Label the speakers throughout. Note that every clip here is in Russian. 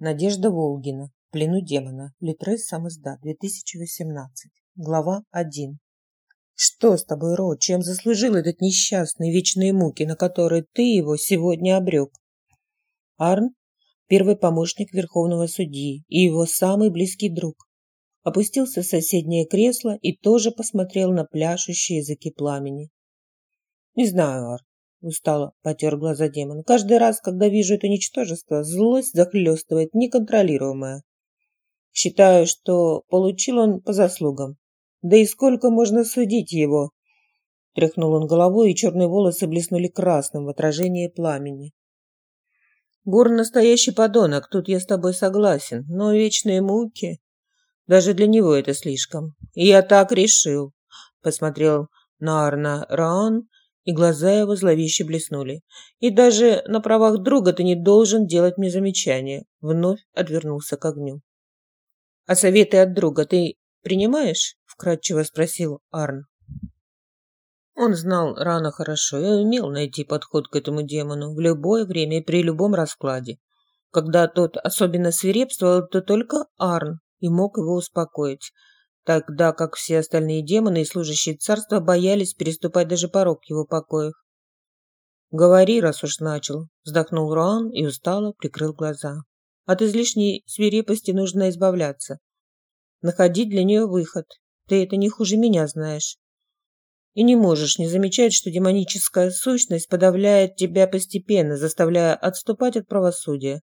Speaker 1: Надежда Волгина. Плену демона. Литрес сам издат. 2018. Глава 1. Что с тобой, Ро? Чем заслужил этот несчастный вечные муки, на которые ты его сегодня обрек? Арн – первый помощник Верховного Судьи и его самый близкий друг. Опустился в соседнее кресло и тоже посмотрел на пляшущие языки пламени. Не знаю, Арн. Устало потер глаза демон. Каждый раз, когда вижу это ничтожество, злость захлестывает неконтролируемая. Считаю, что получил он по заслугам. Да и сколько можно судить его? Тряхнул он головой, и черные волосы блеснули красным в отражении пламени. Гор настоящий подонок, тут я с тобой согласен, но вечные муки... Даже для него это слишком. Я так решил. Посмотрел на Арна Раан, и глаза его зловеще блеснули. «И даже на правах друга ты не должен делать мне замечания», — вновь отвернулся к огню. «А советы от друга ты принимаешь?» — вкратчиво спросил Арн. Он знал рано хорошо и умел найти подход к этому демону в любое время и при любом раскладе. Когда тот особенно свирепствовал, то только Арн и мог его успокоить, тогда как все остальные демоны и служащие царства боялись переступать даже порог его покоев. «Говори, раз уж начал», — вздохнул Руан и устало прикрыл глаза. «От излишней свирепости нужно избавляться. Находить для нее выход. Ты это не хуже меня знаешь. И не можешь не замечать, что демоническая сущность подавляет тебя постепенно, заставляя отступать от правосудия.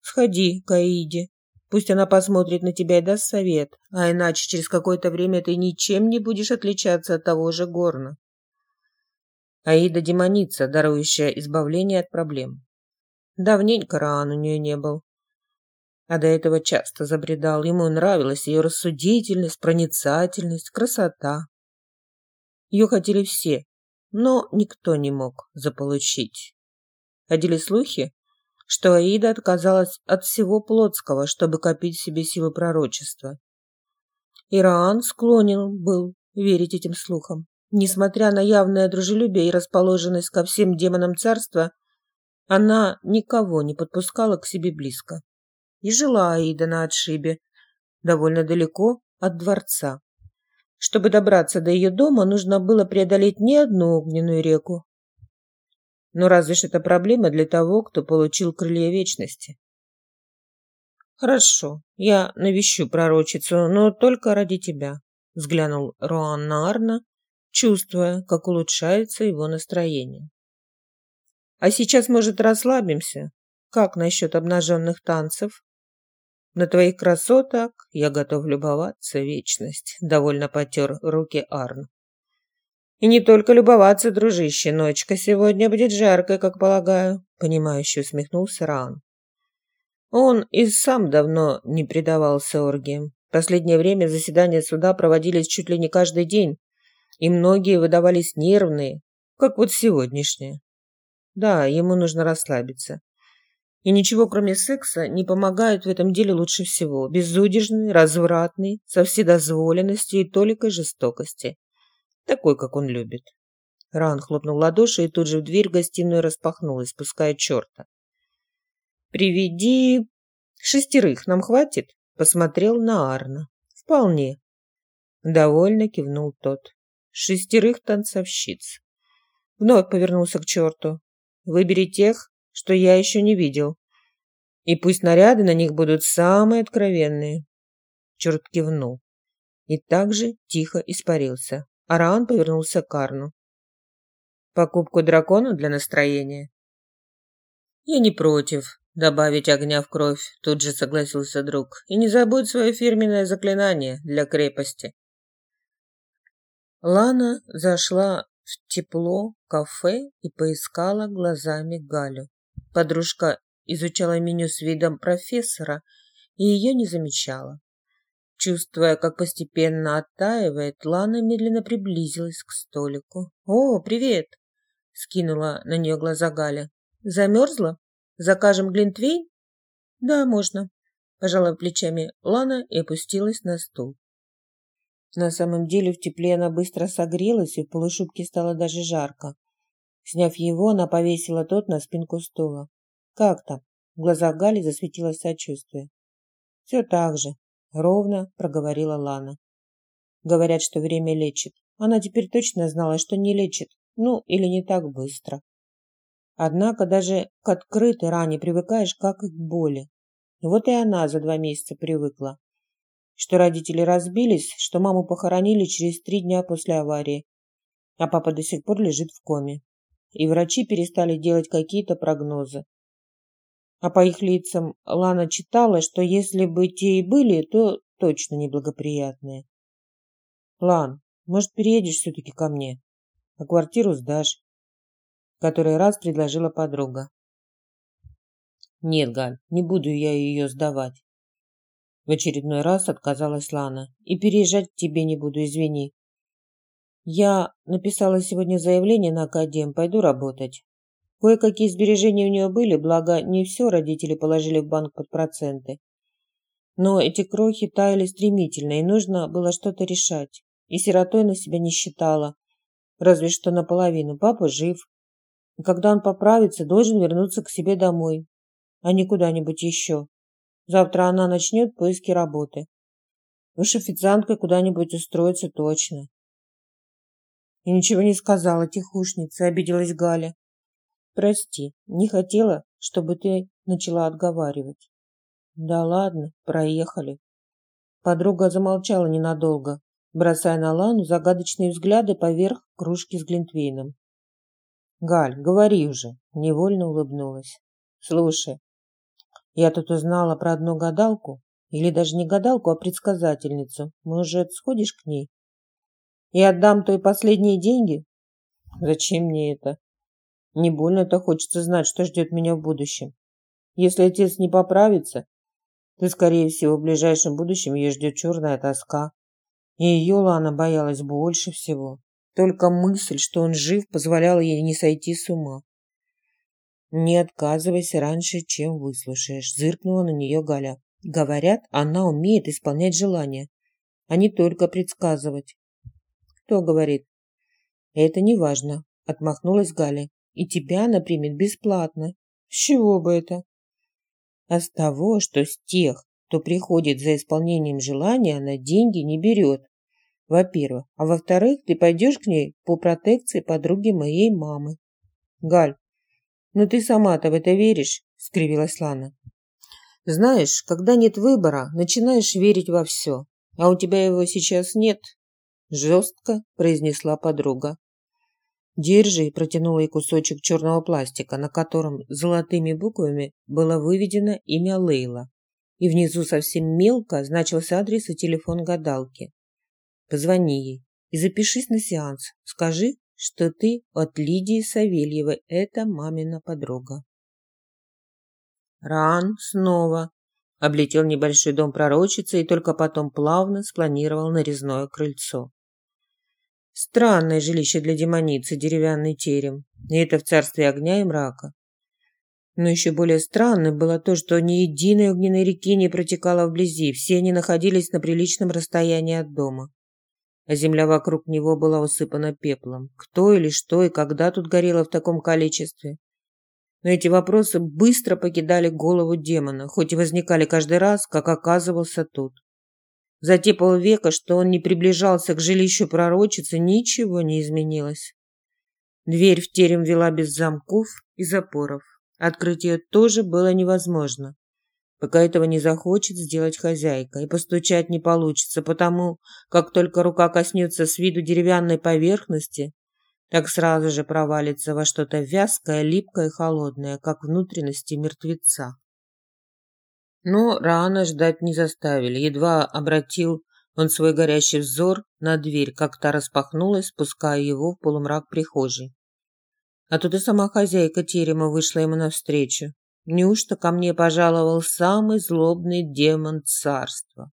Speaker 1: Сходи к Аиде, Пусть она посмотрит на тебя и даст совет, а иначе через какое-то время ты ничем не будешь отличаться от того же горна. Аида демоница, дарующая избавление от проблем. Давненько Раан у нее не был. А до этого часто забредал. Ему нравилась ее рассудительность, проницательность, красота. Ее хотели все, но никто не мог заполучить. Ходили слухи, что Аида отказалась от всего плотского, чтобы копить себе силы пророчества. Ираан склонен был верить этим слухам. Несмотря на явное дружелюбие и расположенность ко всем демонам царства, она никого не подпускала к себе близко. И жила Аида на отшибе, довольно далеко от дворца. Чтобы добраться до ее дома, нужно было преодолеть не одну огненную реку, но разве ж это проблема для того, кто получил крылья вечности? Хорошо, я навещу пророчицу, но только ради тебя, взглянул Роан на Арна, чувствуя, как улучшается его настроение. А сейчас, может, расслабимся? Как насчет обнаженных танцев? На твоих красоток я готов любоваться вечность, довольно потер руки Арн. И не только любоваться, дружище, ночка сегодня будет жаркая, как полагаю, понимающе усмехнулся Раан. Он и сам давно не предавался оргиям. Последнее время заседания суда проводились чуть ли не каждый день, и многие выдавались нервные, как вот сегодняшнее. Да, ему нужно расслабиться. И ничего, кроме секса, не помогает в этом деле лучше всего. Безудержный, развратный, со вседозволенностью и толикой жестокости. Такой, как он любит. Ран хлопнул ладоши, и тут же в дверь гостиную распахнулась, пуская черта. «Приведи шестерых, нам хватит?» Посмотрел на Арна. «Вполне». Довольно кивнул тот. «Шестерых танцовщиц». Вновь повернулся к черту. «Выбери тех, что я еще не видел. И пусть наряды на них будут самые откровенные». Черт кивнул и также тихо испарился. Араан повернулся к Карну. «Покупку дракона для настроения?» «Я не против», добавить огня в кровь, тут же согласился друг. И не забудь свое фирменное заклинание для крепости. Лана зашла в тепло кафе и поискала глазами Галю. Подружка изучала меню с видом профессора и ее не замечала. Чувствуя, как постепенно оттаивает, Лана медленно приблизилась к столику. «О, привет!» — скинула на нее глаза Галя. «Замерзла? Закажем глинтвейн?» «Да, можно», — пожала плечами Лана и опустилась на стул. На самом деле в тепле она быстро согрелась, и в полушубке стало даже жарко. Сняв его, она повесила тот на спинку стула. «Как там?» В глазах Гали засветилось сочувствие. «Все так же», — ровно проговорила Лана. «Говорят, что время лечит. Она теперь точно знала, что не лечит. Ну, или не так быстро. Однако даже к открытой ране привыкаешь, как и к боли. Вот и она за два месяца привыкла. Что родители разбились, что маму похоронили через три дня после аварии, а папа до сих пор лежит в коме. И врачи перестали делать какие-то прогнозы. А по их лицам Лана читала, что если бы те и были, то точно неблагоприятные. «Лан, может, переедешь все-таки ко мне? А квартиру сдашь?» Который раз предложила подруга. «Нет, Галь, не буду я ее сдавать». В очередной раз отказалась Лана. «И переезжать к тебе не буду, извини. Я написала сегодня заявление на академ, пойду работать. Кое-какие сбережения у нее были, благо не все родители положили в банк под проценты. Но эти крохи таяли стремительно, и нужно было что-то решать. И сиротой на себя не считала. Разве что наполовину. Папа жив. И когда он поправится, должен вернуться к себе домой, а не куда-нибудь еще. Завтра она начнет поиски работы. Уж официанткой куда-нибудь устроиться точно. И ничего не сказала, тихушница, обиделась Галя. Прости, не хотела, чтобы ты начала отговаривать. Да ладно, проехали. Подруга замолчала ненадолго, бросая на Лану загадочные взгляды поверх кружки с глинтвейном. Галь, говори уже, невольно улыбнулась. Слушай, я тут узнала про одну гадалку, или даже не гадалку, а предсказательницу. Может, сходишь к ней? И отдам той последние деньги? Зачем мне это? Не больно-то хочется знать, что ждет меня в будущем. Если отец не поправится, то, скорее всего, в ближайшем будущем ее ждет черная тоска. И ее Лана боялась больше всего. Только мысль, что он жив, позволяла ей не сойти с ума. «Не отказывайся раньше, чем выслушаешь», – зыркнула на нее Галя. «Говорят, она умеет исполнять желания, а не только предсказывать. Кто говорит? Это не важно, отмахнулась Галя. И тебя она примет бесплатно. С чего бы это? А с того, что с тех, кто приходит за исполнением желания, она деньги не берет. Во-первых. А во-вторых, ты пойдешь к ней по протекции подруги моей мамы. Галь, ну ты сама-то в это веришь? Скривилась Лана. Знаешь, когда нет выбора, начинаешь верить во все. А у тебя его сейчас нет, жестко произнесла подруга. Держи, протянула ей кусочек черного пластика, на котором золотыми буквами было выведено имя Лейла. И внизу совсем мелко значился адрес и телефон гадалки. Позвони ей и запишись на сеанс. Скажи, что ты от Лидии Савельевой, это мамина подруга. Ран снова облетел небольшой дом пророчицы и только потом плавно спланировал нарезное крыльцо. Странное жилище для демоницы, деревянный терем. И это в царстве огня и мрака. Но еще более странным было то, что ни единой огненной реки не протекала вблизи, все они находились на приличном расстоянии от дома. А земля вокруг него была усыпана пеплом. Кто или что и когда тут горело в таком количестве? Но эти вопросы быстро покидали голову демона, хоть и возникали каждый раз, как оказывался тут. За те полвека, что он не приближался к жилищу пророчицы, ничего не изменилось. Дверь в терем вела без замков и запоров. Открыть ее тоже было невозможно, пока этого не захочет сделать хозяйка, и постучать не получится, потому как только рука коснется с виду деревянной поверхности, так сразу же провалится во что-то вязкое, липкое и холодное, как внутренности мертвеца. Но рано ждать не заставили. Едва обратил он свой горящий взор на дверь, как та распахнулась, спуская его в полумрак прихожей. А тут и сама хозяйка терема вышла ему навстречу. Неужто ко мне пожаловал самый злобный демон царства?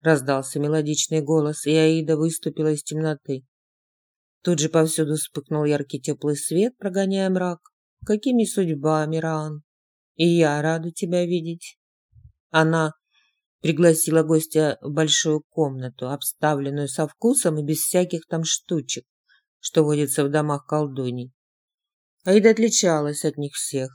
Speaker 1: Раздался мелодичный голос, и Аида выступила из темноты. Тут же повсюду вспыхнул яркий теплый свет, прогоняя мрак. Какими судьбами, Ран? И я рада тебя видеть. Она пригласила гостя в большую комнату, обставленную со вкусом и без всяких там штучек, что водится в домах колдуний. Аида отличалась от них всех.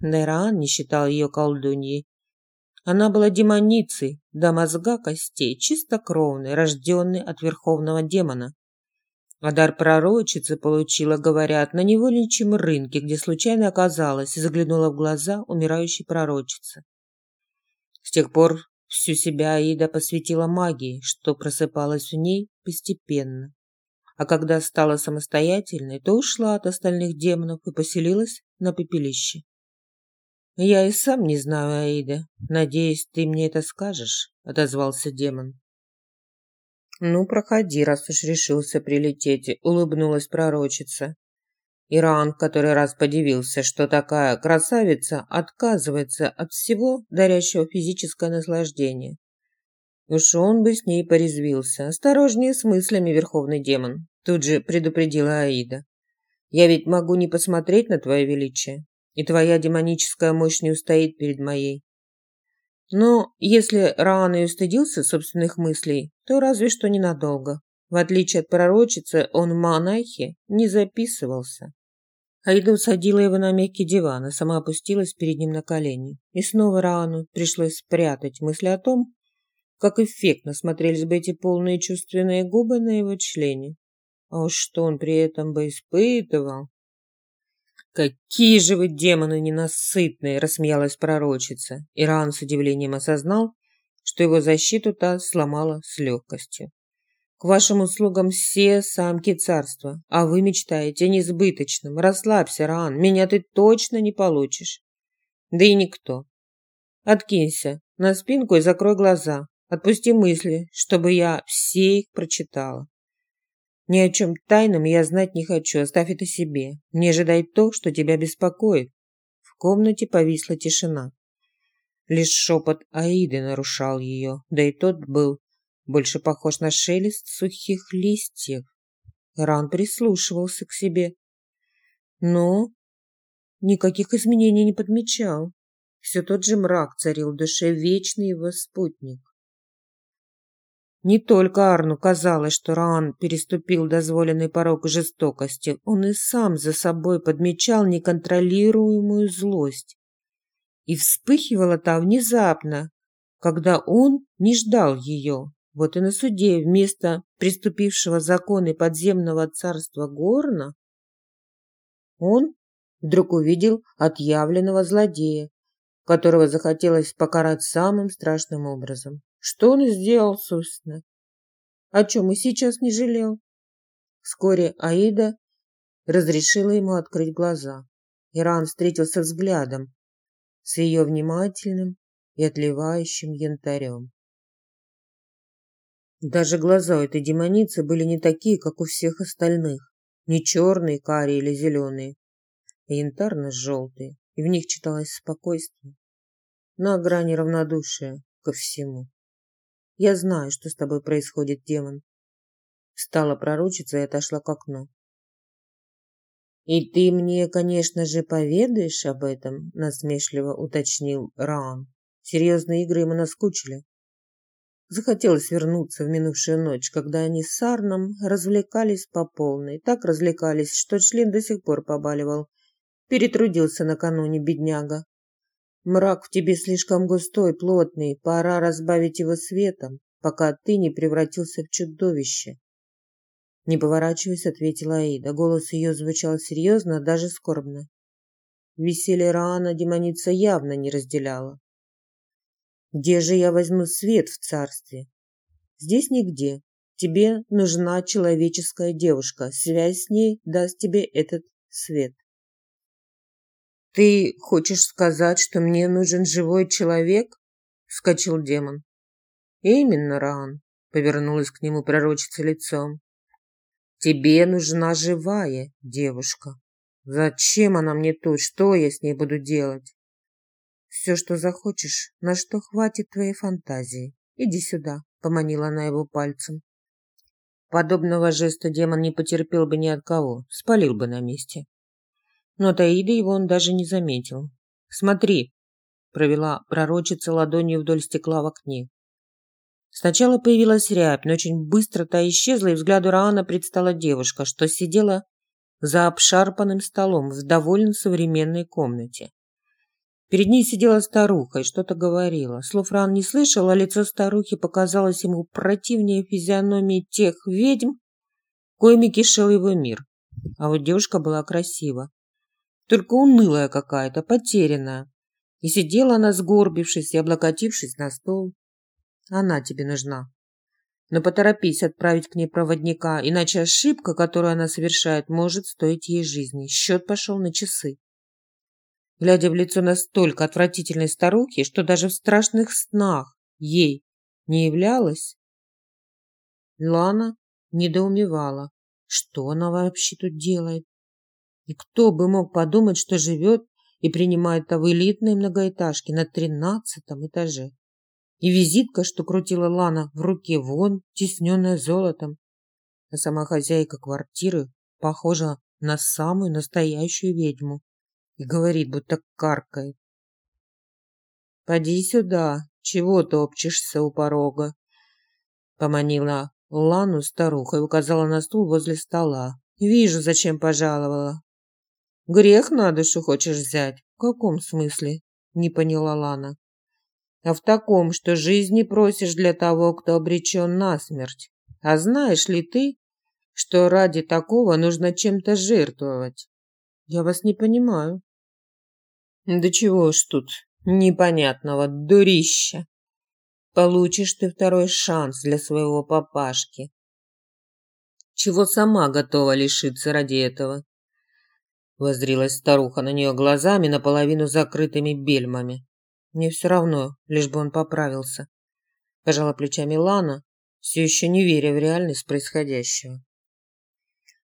Speaker 1: Нейраан не считал ее колдуньей. Она была демоницей, до мозга костей, чистокровной, рожденной от верховного демона. А дар пророчицы получила, говорят, на невольничьем рынке, где случайно оказалась и заглянула в глаза умирающей пророчицы. С тех пор всю себя Аида посвятила магии, что просыпалась в ней постепенно. А когда стала самостоятельной, то ушла от остальных демонов и поселилась на пепелище. «Я и сам не знаю, Аида. Надеюсь, ты мне это скажешь», — отозвался демон. «Ну, проходи, раз уж решился прилететь», — улыбнулась пророчица. Иран который раз подивился, что такая красавица отказывается от всего, дарящего физическое наслаждение. Уж он бы с ней порезвился. Осторожнее с мыслями, верховный демон. Тут же предупредила Аида. Я ведь могу не посмотреть на твое величие, и твоя демоническая мощь не устоит перед моей. Но если Раан и устыдился собственных мыслей, то разве что ненадолго. В отличие от пророчицы, он в монахе не записывался. Аида усадила его на мягкий диван, а сама опустилась перед ним на колени. И снова Раану пришлось спрятать мысли о том, как эффектно смотрелись бы эти полные чувственные губы на его члене. А уж что он при этом бы испытывал. «Какие же вы демоны ненасытные!» – рассмеялась пророчица. Иран с удивлением осознал, что его защиту та сломала с легкостью. «К вашим услугам все самки царства, а вы мечтаете о несбыточном. Расслабься, Ран, меня ты точно не получишь. Да и никто. Откинься на спинку и закрой глаза. Отпусти мысли, чтобы я все их прочитала. Ни о чем тайном я знать не хочу, оставь это себе. Не ожидай то, что тебя беспокоит. В комнате повисла тишина. Лишь шепот Аиды нарушал ее, да и тот был больше похож на шелест сухих листьев. Ран прислушивался к себе, но никаких изменений не подмечал. Все тот же мрак царил в душе вечный его спутник. Не только Арну казалось, что Раан переступил дозволенный порог жестокости, он и сам за собой подмечал неконтролируемую злость. И вспыхивала та внезапно, когда он не ждал ее. Вот и на суде вместо приступившего законы подземного царства Горна он вдруг увидел отъявленного злодея, которого захотелось покарать самым страшным образом. Что он сделал, собственно? О чем и сейчас не жалел. Вскоре Аида разрешила ему открыть глаза. Иран встретился взглядом с ее внимательным и отливающим янтарем. Даже глаза у этой демоницы были не такие, как у всех остальных. Не черные, карие или зеленые, а янтарно-желтые, и в них читалось спокойствие, на грани равнодушия ко всему. Я знаю, что с тобой происходит, демон. Встала пророчица и отошла к окну. И ты мне, конечно же, поведаешь об этом, насмешливо уточнил Раан. Серьезные игры ему наскучили. Захотелось вернуться в минувшую ночь, когда они с Арном развлекались по полной. Так развлекались, что член до сих пор побаливал. Перетрудился накануне бедняга. Мрак в тебе слишком густой, плотный, пора разбавить его светом, пока ты не превратился в чудовище. Не поворачиваясь, ответила Аида. Голос ее звучал серьезно, даже скорбно. Веселье Раана демоница явно не разделяла. Где же я возьму свет в царстве? Здесь нигде. Тебе нужна человеческая девушка. Связь с ней даст тебе этот свет. «Ты хочешь сказать, что мне нужен живой человек?» – вскочил демон. «Именно, Раан», – повернулась к нему пророчица лицом. «Тебе нужна живая девушка. Зачем она мне тут? Что я с ней буду делать?» «Все, что захочешь, на что хватит твоей фантазии. Иди сюда», – поманила она его пальцем. Подобного жеста демон не потерпел бы ни от кого, спалил бы на месте но Таида его он даже не заметил. «Смотри», – провела пророчица ладонью вдоль стекла в окне. Сначала появилась рябь, но очень быстро та исчезла, и взгляду Раана предстала девушка, что сидела за обшарпанным столом в довольно современной комнате. Перед ней сидела старуха и что-то говорила. Слов Ран не слышал, а лицо старухи показалось ему противнее физиономии тех ведьм, коими кишел его мир. А вот девушка была красива. Только унылая какая-то, потерянная. И сидела она, сгорбившись и облокотившись на стол. Она тебе нужна. Но поторопись отправить к ней проводника, иначе ошибка, которую она совершает, может стоить ей жизни. Счет пошел на часы. Глядя в лицо настолько отвратительной старухи, что даже в страшных снах ей не являлось, Лана недоумевала, что она вообще тут делает. И кто бы мог подумать, что живет и принимает в элитной многоэтажке на тринадцатом этаже. И визитка, что крутила Лана в руке, вон, тесненная золотом. А сама хозяйка квартиры похожа на самую настоящую ведьму и говорит, будто каркает. «Поди сюда, чего топчешься у порога?» Поманила Лану старуха и указала на стул возле стола. «Вижу, зачем пожаловала. Грех на душу хочешь взять? В каком смысле? Не поняла Лана. А в таком, что жизни просишь для того, кто обречен на смерть. А знаешь ли ты, что ради такого нужно чем-то жертвовать? Я вас не понимаю. Да чего ж тут непонятного, дурища. Получишь ты второй шанс для своего папашки. Чего сама готова лишиться ради этого? Воздрилась старуха на нее глазами, наполовину закрытыми бельмами. Мне все равно, лишь бы он поправился. Пожала плечами Лана, все еще не веря в реальность происходящего.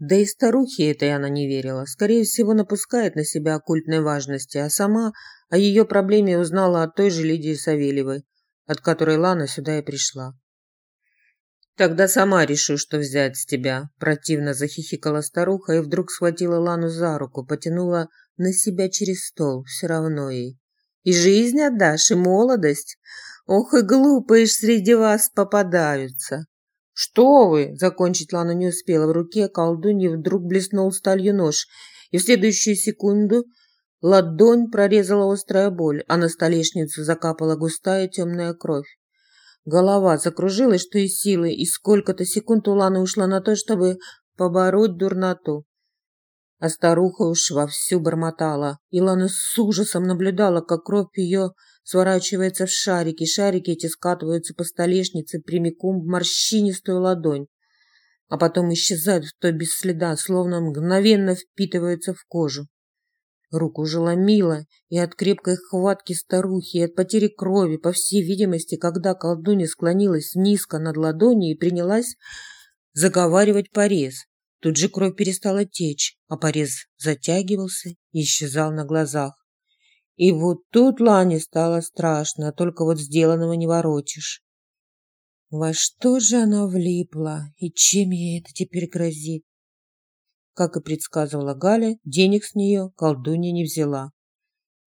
Speaker 1: Да и старухе этой она не верила. Скорее всего, напускает на себя оккультной важности, а сама о ее проблеме узнала от той же Лидии Савельевой, от которой Лана сюда и пришла. Тогда сама решу, что взять с тебя. Противно захихикала старуха и вдруг схватила Лану за руку, потянула на себя через стол, все равно ей. И жизнь отдашь, и молодость. Ох, и глупые ж среди вас попадаются. Что вы? Закончить Лана не успела. В руке колдуньи вдруг блеснул сталью нож, и в следующую секунду ладонь прорезала острая боль, а на столешницу закапала густая темная кровь. Голова закружилась, что из силы, и сколько-то секунд у Ланы ушло на то, чтобы побороть дурноту. А старуха уж вовсю бормотала. И Лана с ужасом наблюдала, как кровь ее сворачивается в шарики. Шарики эти скатываются по столешнице прямиком в морщинистую ладонь. А потом исчезают в той без следа, словно мгновенно впитываются в кожу. Руку желомила и от крепкой хватки старухи, и от потери крови, по всей видимости, когда колдунья склонилась низко над ладонью и принялась заговаривать порез. Тут же кровь перестала течь, а порез затягивался и исчезал на глазах. И вот тут Лане стало страшно, только вот сделанного не ворочишь. Во что же она влипла, и чем ей это теперь грозит? Как и предсказывала Галя, денег с нее колдунья не взяла.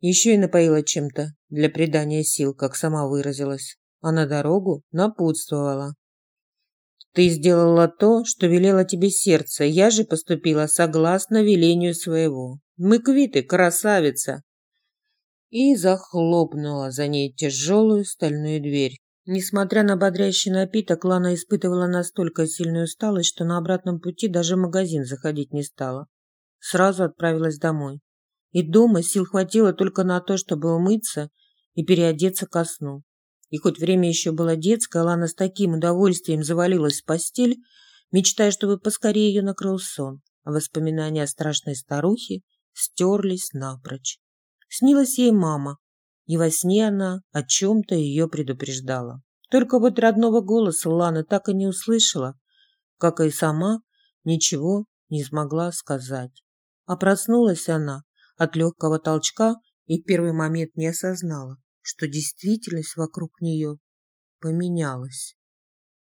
Speaker 1: Еще и напоила чем-то для придания сил, как сама выразилась, а на дорогу напутствовала. «Ты сделала то, что велело тебе сердце, я же поступила согласно велению своего. Мы квиты, красавица!» И захлопнула за ней тяжелую стальную дверь. Несмотря на бодрящий напиток, Лана испытывала настолько сильную усталость, что на обратном пути даже в магазин заходить не стала. Сразу отправилась домой. И дома сил хватило только на то, чтобы умыться и переодеться ко сну. И хоть время еще было детское, Лана с таким удовольствием завалилась в постель, мечтая, чтобы поскорее ее накрыл сон, а воспоминания о страшной старухе стерлись напрочь. Снилась ей мама, и во сне она о чем-то ее предупреждала. Только вот родного голоса Лана так и не услышала, как и сама ничего не смогла сказать. А проснулась она от легкого толчка и в первый момент не осознала, что действительность вокруг нее поменялась.